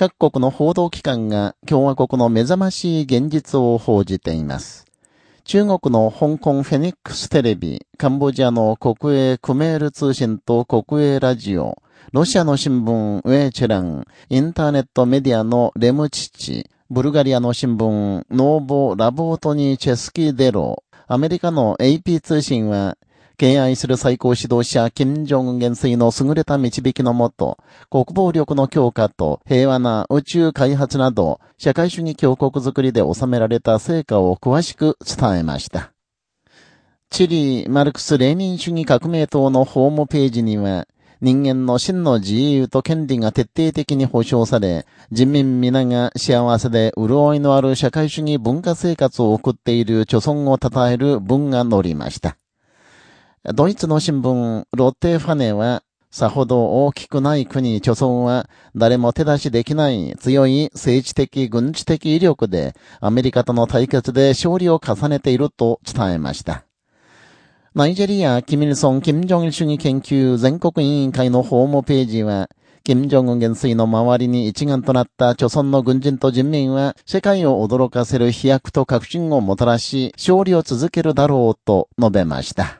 各国の報道機関が共和国の目覚ましい現実を報じています。中国の香港フェニックステレビ、カンボジアの国営クメール通信と国営ラジオ、ロシアの新聞ウェーチェラン、インターネットメディアのレムチチ、ブルガリアの新聞ノーボ・ラボートニ・チェスキー・デロ、アメリカの AP 通信は、敬愛する最高指導者、金正恩元帥の優れた導きのもと、国防力の強化と平和な宇宙開発など、社会主義強国づくりで収められた成果を詳しく伝えました。チリ・マルクス・レーニン主義革命党のホームページには、人間の真の自由と権利が徹底的に保障され、人民皆が幸せで潤いのある社会主義文化生活を送っている著村を称える文が載りました。ドイツの新聞、ロッテファネは、さほど大きくない国、著村は、誰も手出しできない強い政治的、軍事的威力で、アメリカとの対決で勝利を重ねていると伝えました。ナイジェリア、キミルソン、キム・ジョン主義研究全国委員会のホームページは、キム・ジョン元帥の周りに一丸となった著村の軍人と人民は、世界を驚かせる飛躍と革新をもたらし、勝利を続けるだろうと述べました。